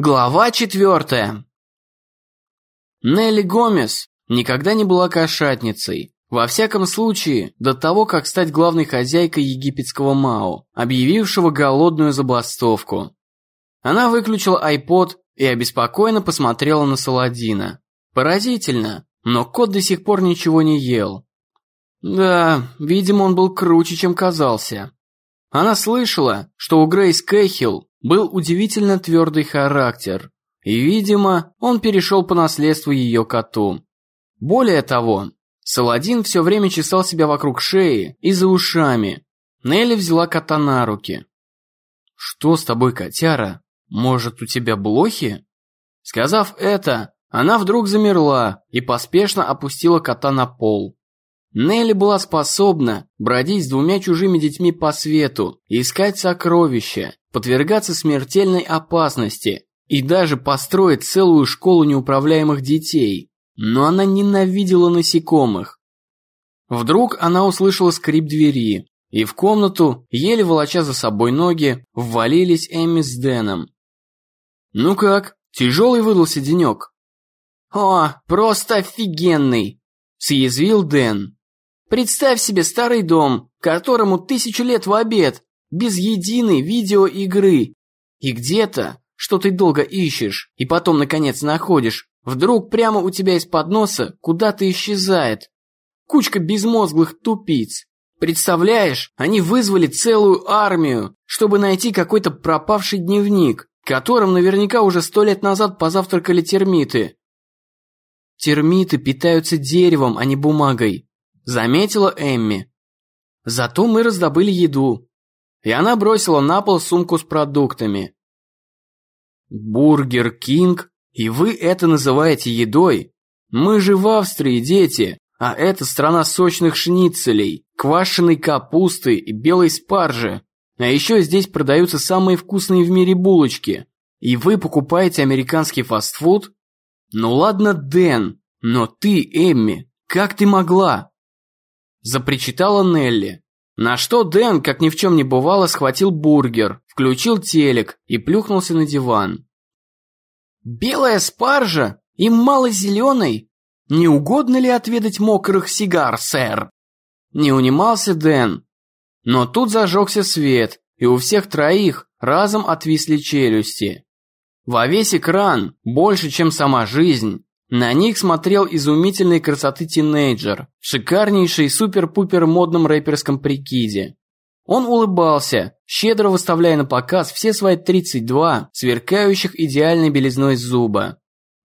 Глава четвертая. Нелли Гомес никогда не была кошатницей. Во всяком случае, до того, как стать главной хозяйкой египетского Мао, объявившего голодную забастовку. Она выключила iPod и обеспокоенно посмотрела на Саладина. Поразительно, но кот до сих пор ничего не ел. Да, видимо, он был круче, чем казался. Она слышала, что у Грейс Кэхилл был удивительно твердый характер, и, видимо, он перешел по наследству ее коту. Более того, Саладин все время чесал себя вокруг шеи и за ушами. Нелли взяла кота на руки. «Что с тобой, котяра? Может, у тебя блохи?» Сказав это, она вдруг замерла и поспешно опустила кота на пол. Нелли была способна бродить с двумя чужими детьми по свету, искать сокровища, подвергаться смертельной опасности и даже построить целую школу неуправляемых детей. Но она ненавидела насекомых. Вдруг она услышала скрип двери, и в комнату, еле волоча за собой ноги, ввалились Эми с Дэном. «Ну как, тяжелый выдался денек?» «О, просто офигенный!» – съязвил Дэн. Представь себе старый дом, которому тысячу лет в обед, без единой видеоигры. И где-то, что ты долго ищешь, и потом наконец находишь, вдруг прямо у тебя из-под носа куда-то исчезает. Кучка безмозглых тупиц. Представляешь, они вызвали целую армию, чтобы найти какой-то пропавший дневник, которым наверняка уже сто лет назад позавтракали термиты. Термиты питаются деревом, а не бумагой заметила Эмми. Зато мы раздобыли еду. И она бросила на пол сумку с продуктами. Бургер Кинг? И вы это называете едой? Мы же в Австрии, дети, а это страна сочных шницелей, квашеной капусты и белой спаржи. А еще здесь продаются самые вкусные в мире булочки. И вы покупаете американский фастфуд? Ну ладно, Дэн, но ты, Эмми, как ты могла? запричитала Нелли. На что Дэн, как ни в чем не бывало, схватил бургер, включил телек и плюхнулся на диван. «Белая спаржа и мало зеленой? Не угодно ли отведать мокрых сигар, сэр?» Не унимался Дэн. Но тут зажегся свет, и у всех троих разом отвисли челюсти. Во весь экран, больше, чем сама жизнь, на них смотрел изумительной красоты тинейджер в шикарнейшей супер-пупер модном рэперском прикиде. Он улыбался, щедро выставляя на показ все свои 32 сверкающих идеальной белизной зуба.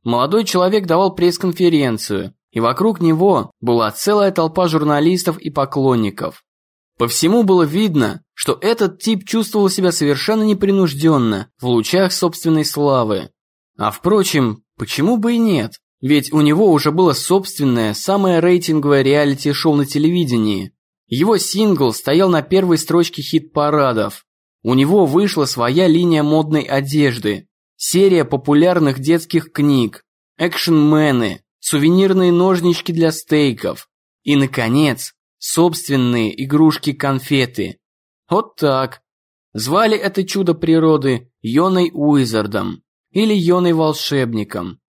Молодой человек давал пресс-конференцию, и вокруг него была целая толпа журналистов и поклонников. По всему было видно, что этот тип чувствовал себя совершенно непринужденно в лучах собственной славы. А впрочем, почему бы и нет? Ведь у него уже было собственное, самое рейтинговое реалити-шоу на телевидении. Его сингл стоял на первой строчке хит-парадов. У него вышла своя линия модной одежды, серия популярных детских книг, экшенмены, сувенирные ножнички для стейков и, наконец, собственные игрушки-конфеты. Вот так. Звали это чудо природы Йоной Уизардом или Йоной Волшебником.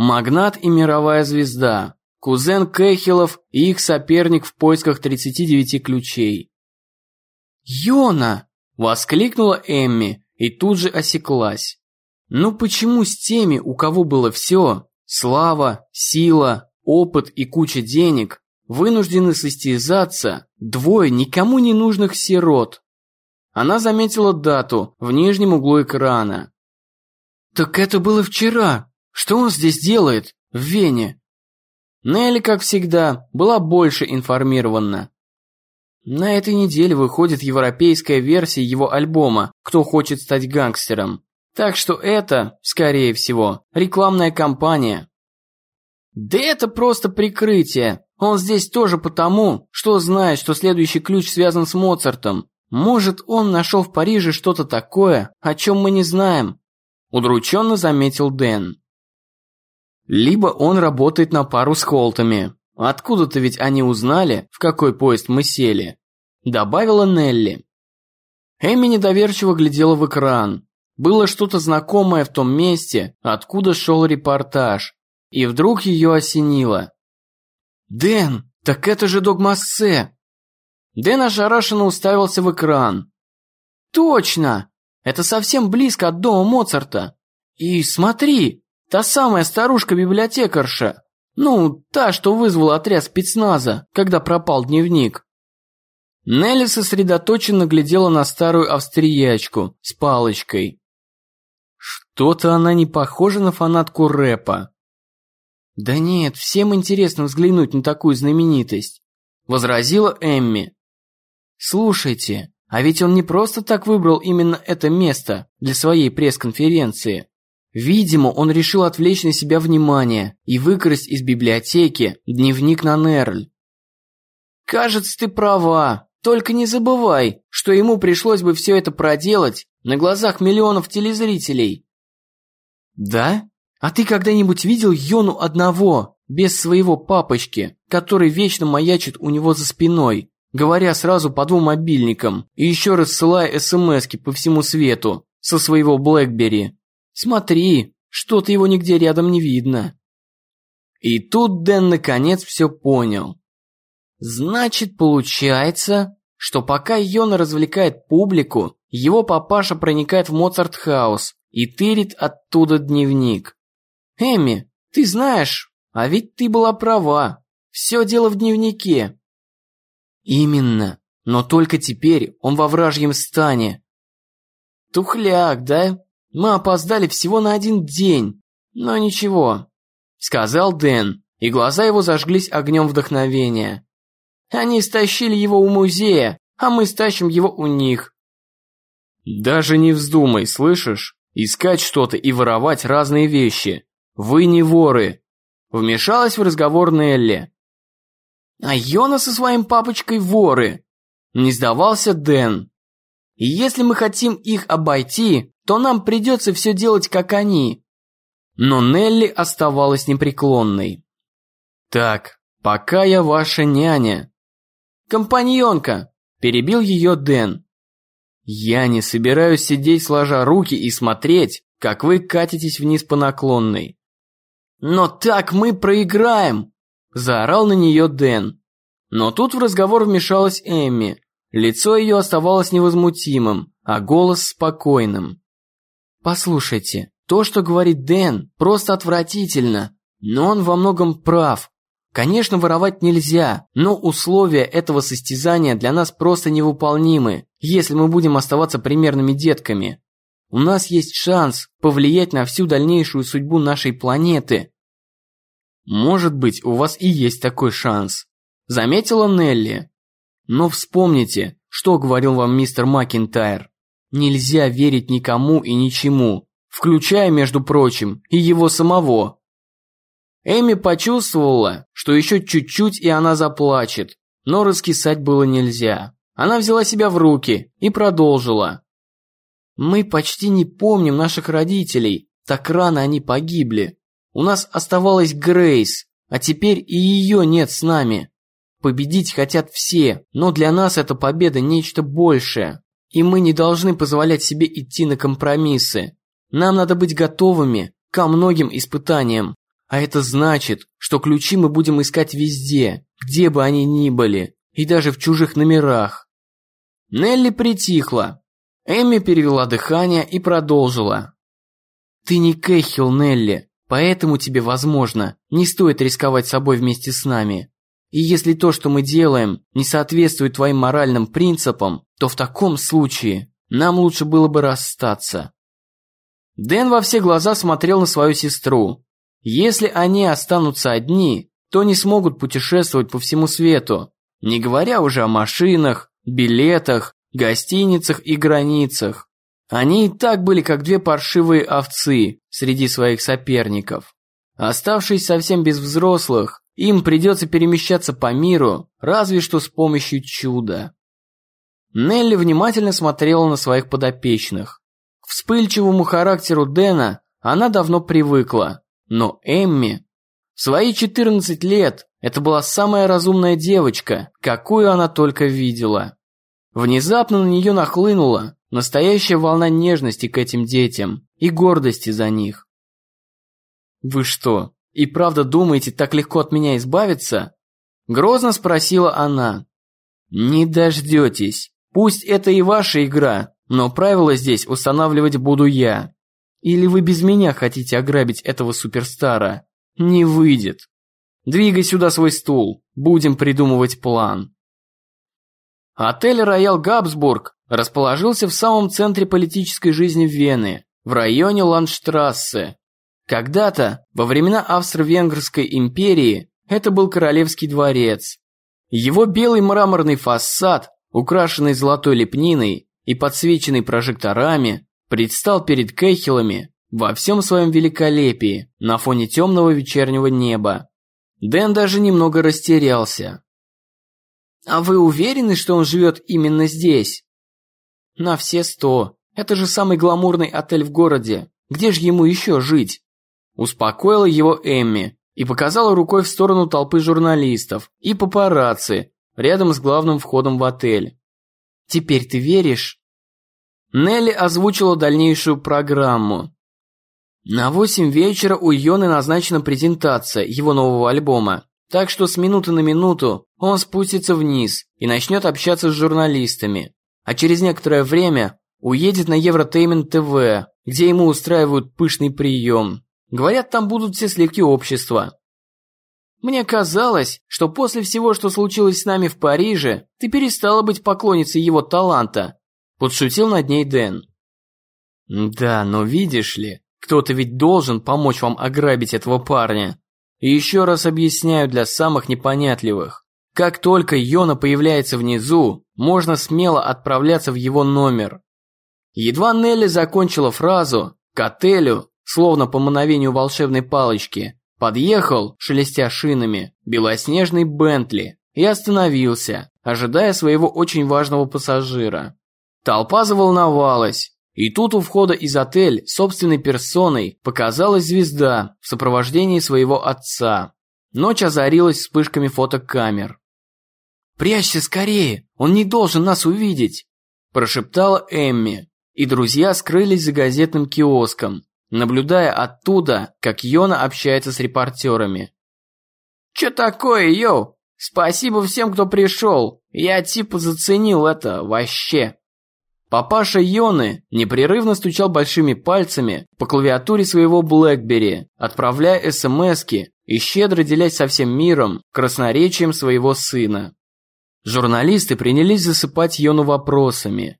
Магнат и мировая звезда, кузен Кэхилов и их соперник в поисках 39 ключей. «Йона!» – воскликнула Эмми и тут же осеклась. «Ну почему с теми, у кого было все – слава, сила, опыт и куча денег – вынуждены состязаться двое никому не нужных сирот?» Она заметила дату в нижнем углу экрана. «Так это было вчера!» Что он здесь делает? В Вене?» Нелли, как всегда, была больше информирована. На этой неделе выходит европейская версия его альбома «Кто хочет стать гангстером». Так что это, скорее всего, рекламная кампания. Да это просто прикрытие. Он здесь тоже потому, что знает, что следующий ключ связан с Моцартом. Может, он нашел в Париже что-то такое, о чем мы не знаем. Удрученно заметил Дэн. Либо он работает на пару с Холтами. Откуда-то ведь они узнали, в какой поезд мы сели. Добавила Нелли. Эми недоверчиво глядела в экран. Было что-то знакомое в том месте, откуда шел репортаж. И вдруг ее осенило. «Дэн, так это же Догмассе!» Дэн ошарашенно уставился в экран. «Точно! Это совсем близко от дома Моцарта. И смотри, та самая старушка-библиотекарша. Ну, та, что вызвала отряд спецназа, когда пропал дневник. Нелли сосредоточенно глядела на старую австриячку с палочкой. Что-то она не похожа на фанатку рэпа. «Да нет, всем интересно взглянуть на такую знаменитость», – возразила Эмми. «Слушайте, а ведь он не просто так выбрал именно это место для своей пресс-конференции. Видимо, он решил отвлечь на себя внимание и выкрасть из библиотеки дневник на Нерль. «Кажется, ты права. Только не забывай, что ему пришлось бы все это проделать на глазах миллионов телезрителей». «Да? А ты когда-нибудь видел Йону одного, без своего папочки, который вечно маячит у него за спиной, говоря сразу по двум мобильникам и еще рассылая смски по всему свету со своего Блэкбери?» Смотри, что-то его нигде рядом не видно. И тут Дэн наконец все понял. Значит, получается, что пока Йона развлекает публику, его папаша проникает в Моцарт-хаус и тырит оттуда дневник. Эми, ты знаешь, а ведь ты была права. Все дело в дневнике. Именно, но только теперь он во вражьем стане. Тухляк, да? Мы опоздали всего на один день, но ничего», — сказал Дэн, и глаза его зажглись огнем вдохновения. «Они стащили его у музея, а мы стащим его у них». «Даже не вздумай, слышишь? Искать что-то и воровать разные вещи. Вы не воры», — вмешалась в разговор Нелли. «А Йона со своим папочкой воры», — не сдавался Дэн. «И если мы хотим их обойти, то нам придется все делать, как они. Но Нелли оставалась непреклонной. Так, пока я ваша няня. Компаньонка, перебил ее Дэн. Я не собираюсь сидеть сложа руки и смотреть, как вы катитесь вниз по наклонной. Но так мы проиграем, заорал на нее Дэн. Но тут в разговор вмешалась Эмми. Лицо ее оставалось невозмутимым, а голос спокойным. Послушайте, то, что говорит Дэн, просто отвратительно, но он во многом прав. Конечно, воровать нельзя, но условия этого состязания для нас просто невыполнимы, если мы будем оставаться примерными детками. У нас есть шанс повлиять на всю дальнейшую судьбу нашей планеты. Может быть, у вас и есть такой шанс, заметила Нелли. Но вспомните, что говорил вам мистер Макинтайр. Нельзя верить никому и ничему, включая, между прочим, и его самого. Эми почувствовала, что еще чуть-чуть и она заплачет, но раскисать было нельзя. Она взяла себя в руки и продолжила. «Мы почти не помним наших родителей, так рано они погибли. У нас оставалась Грейс, а теперь и ее нет с нами. Победить хотят все, но для нас эта победа нечто большее. И мы не должны позволять себе идти на компромиссы. Нам надо быть готовыми ко многим испытаниям. А это значит, что ключи мы будем искать везде, где бы они ни были, и даже в чужих номерах. Нелли притихла. Эмми перевела дыхание и продолжила. «Ты не Кэхилл, Нелли, поэтому тебе, возможно, не стоит рисковать собой вместе с нами. И если то, что мы делаем, не соответствует твоим моральным принципам, то в таком случае нам лучше было бы расстаться. Дэн во все глаза смотрел на свою сестру. Если они останутся одни, то не смогут путешествовать по всему свету, не говоря уже о машинах, билетах, гостиницах и границах. Они и так были как две паршивые овцы среди своих соперников. Оставшись совсем без взрослых, им придется перемещаться по миру, разве что с помощью чуда. Нелли внимательно смотрела на своих подопечных. К вспыльчивому характеру Дэна она давно привыкла, но Эмми... В свои 14 лет это была самая разумная девочка, какую она только видела. Внезапно на нее нахлынуло Настоящая волна нежности к этим детям и гордости за них. «Вы что, и правда думаете так легко от меня избавиться?» Грозно спросила она. «Не дождетесь. Пусть это и ваша игра, но правила здесь устанавливать буду я. Или вы без меня хотите ограбить этого суперстара? Не выйдет. Двигай сюда свой стул, будем придумывать план». Отель «Роял Габсбург» расположился в самом центре политической жизни Вены, в районе Ландштрассе. Когда-то, во времена Австро-Венгерской империи, это был королевский дворец. Его белый мраморный фасад, украшенный золотой лепниной и подсвеченный прожекторами, предстал перед Кейхелами во всем своем великолепии на фоне темного вечернего неба. Дэн даже немного растерялся. «А вы уверены, что он живет именно здесь?» «На все сто. Это же самый гламурный отель в городе. Где же ему еще жить?» Успокоила его Эмми, и показала рукой в сторону толпы журналистов и папарацци рядом с главным входом в отель. «Теперь ты веришь?» Нелли озвучила дальнейшую программу. На восемь вечера у Йоны назначена презентация его нового альбома, так что с минуты на минуту он спустится вниз и начнет общаться с журналистами, а через некоторое время уедет на Евротеймент ТВ, где ему устраивают пышный прием. Говорят, там будут все сливки общества. Мне казалось, что после всего, что случилось с нами в Париже, ты перестала быть поклонницей его таланта. Подшутил над ней Дэн. Да, но видишь ли, кто-то ведь должен помочь вам ограбить этого парня. И еще раз объясняю для самых непонятливых. Как только Йона появляется внизу, можно смело отправляться в его номер. Едва Нелли закончила фразу, к отелю словно по мановению волшебной палочки, подъехал, шелестя шинами, белоснежный Бентли и остановился, ожидая своего очень важного пассажира. Толпа заволновалась, и тут у входа из отель собственной персоной показалась звезда в сопровождении своего отца. Ночь озарилась вспышками фотокамер. «Прячься скорее, он не должен нас увидеть!» прошептала Эмми, и друзья скрылись за газетным киоском, наблюдая оттуда, как Йона общается с репортерами. «Чё такое, йоу? Спасибо всем, кто пришел. Я типа заценил это вообще». Папаша Йоны непрерывно стучал большими пальцами по клавиатуре своего Блэкбери, отправляя СМСки и щедро делясь со всем миром красноречием своего сына. Журналисты принялись засыпать Йону вопросами.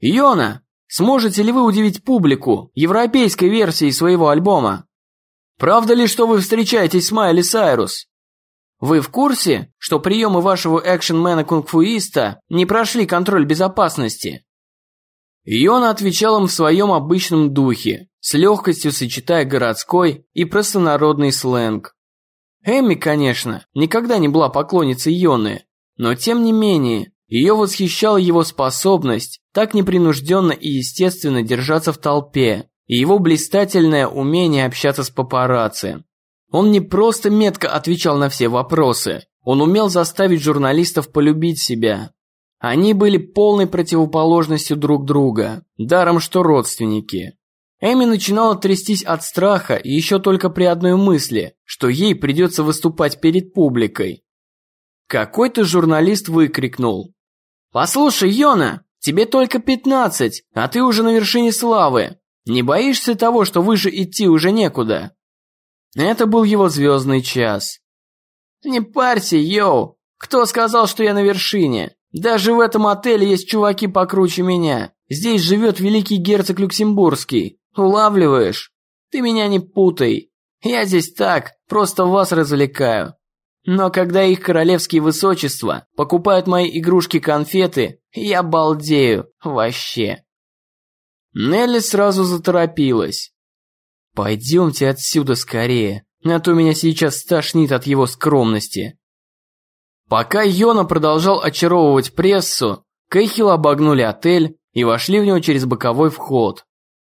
«Йона, Сможете ли вы удивить публику европейской версией своего альбома? Правда ли, что вы встречаетесь с Майли Сайрус? Вы в курсе, что приемы вашего экшенмена-кунг-фуиста не прошли контроль безопасности? Йона отвечал им в своем обычном духе, с легкостью сочетая городской и простонародный сленг. Эми, конечно, никогда не была поклонницей Йоны, но тем не менее, ее восхищала его способность так непринужденно и естественно держаться в толпе, и его блистательное умение общаться с папарацци. Он не просто метко отвечал на все вопросы, он умел заставить журналистов полюбить себя. Они были полной противоположностью друг друга, даром что родственники. Эми начинала трястись от страха еще только при одной мысли, что ей придется выступать перед публикой. Какой-то журналист выкрикнул. «Послушай, Йона, Тебе только пятнадцать, а ты уже на вершине славы. Не боишься того, что выше идти уже некуда?» Это был его звездный час. «Не парься, йоу! Кто сказал, что я на вершине? Даже в этом отеле есть чуваки покруче меня. Здесь живет великий герцог Люксембургский. Улавливаешь? Ты меня не путай. Я здесь так, просто вас развлекаю. Но когда их королевские высочества покупают мои игрушки-конфеты, я балдею, вообще. Нелли сразу заторопилась. «Пойдемте отсюда скорее, а то меня сейчас стошнит от его скромности». Пока Йона продолжал очаровывать прессу, Кейхил обогнули отель и вошли в него через боковой вход.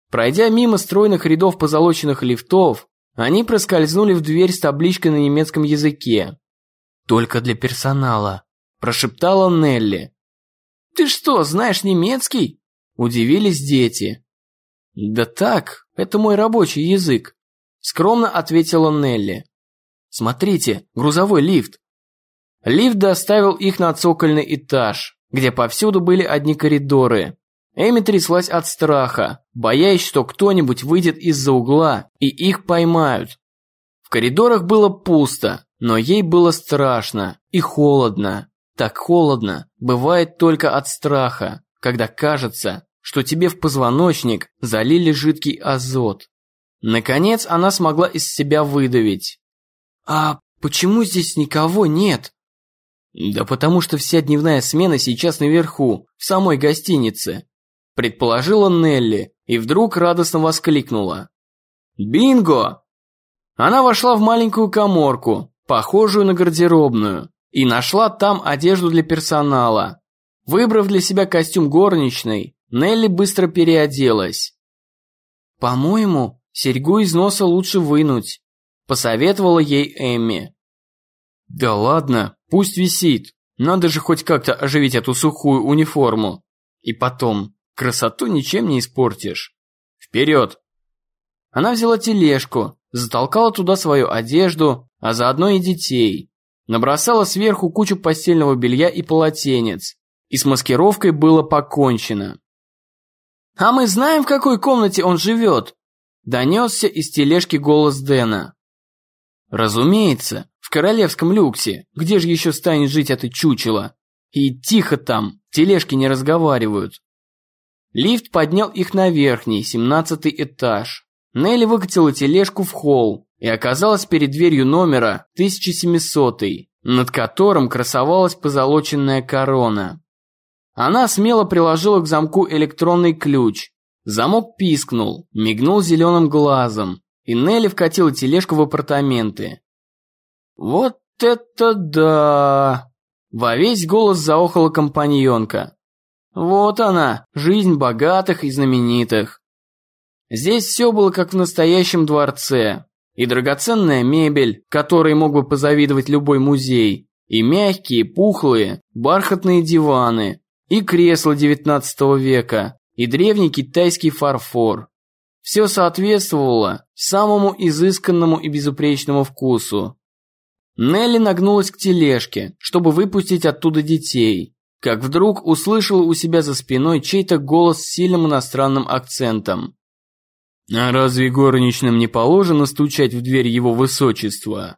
Пройдя мимо стройных рядов позолоченных лифтов, они проскользнули в дверь с табличкой на немецком языке. «Только для персонала», – прошептала Нелли. «Ты что, знаешь немецкий?» Удивились дети. «Да так, это мой рабочий язык», – скромно ответила Нелли. «Смотрите, грузовой лифт». Лифт доставил их на цокольный этаж, где повсюду были одни коридоры. Эми тряслась от страха, боясь, что кто-нибудь выйдет из-за угла и их поймают. В коридорах было пусто, но ей было страшно и холодно. Так холодно бывает только от страха, когда кажется, что тебе в позвоночник залили жидкий азот. Наконец она смогла из себя выдавить. «А почему здесь никого нет?» «Да потому что вся дневная смена сейчас наверху, в самой гостинице», предположила Нелли и вдруг радостно воскликнула. «Бинго!» Она вошла в маленькую коморку, похожую на гардеробную, и нашла там одежду для персонала. Выбрав для себя костюм горничной, Нелли быстро переоделась. «По-моему, серьгу из носа лучше вынуть», – посоветовала ей Эмми. «Да ладно, пусть висит. Надо же хоть как-то оживить эту сухую униформу. И потом, красоту ничем не испортишь. Вперед!» Она взяла тележку, затолкала туда свою одежду, а заодно и детей. Набросала сверху кучу постельного белья и полотенец. И с маскировкой было покончено. «А мы знаем, в какой комнате он живет!» Донесся из тележки голос Дэна. «Разумеется, в королевском люксе. Где же еще станет жить это чучело? И тихо там, тележки не разговаривают». Лифт поднял их на верхний, семнадцатый этаж. Нелли выкатила тележку в холл, и оказалась перед дверью номера 1700, над которым красовалась позолоченная корона. Она смело приложила к замку электронный ключ. Замок пискнул, мигнул зеленым глазом, и Нелли вкатила тележку в апартаменты. «Вот это да!» Во весь голос заохала компаньонка. «Вот она, жизнь богатых и знаменитых!» Здесь все было как в настоящем дворце. И драгоценная мебель, которой мог бы позавидовать любой музей, и мягкие, пухлые, бархатные диваны, и кресла XIX века, и древний китайский фарфор. Все соответствовало самому изысканному и безупречному вкусу. Нелли нагнулась к тележке, чтобы выпустить оттуда детей, как вдруг услышала у себя за спиной чей-то голос с сильным иностранным акцентом. А разве горничным не положено стучать в дверь его высочества?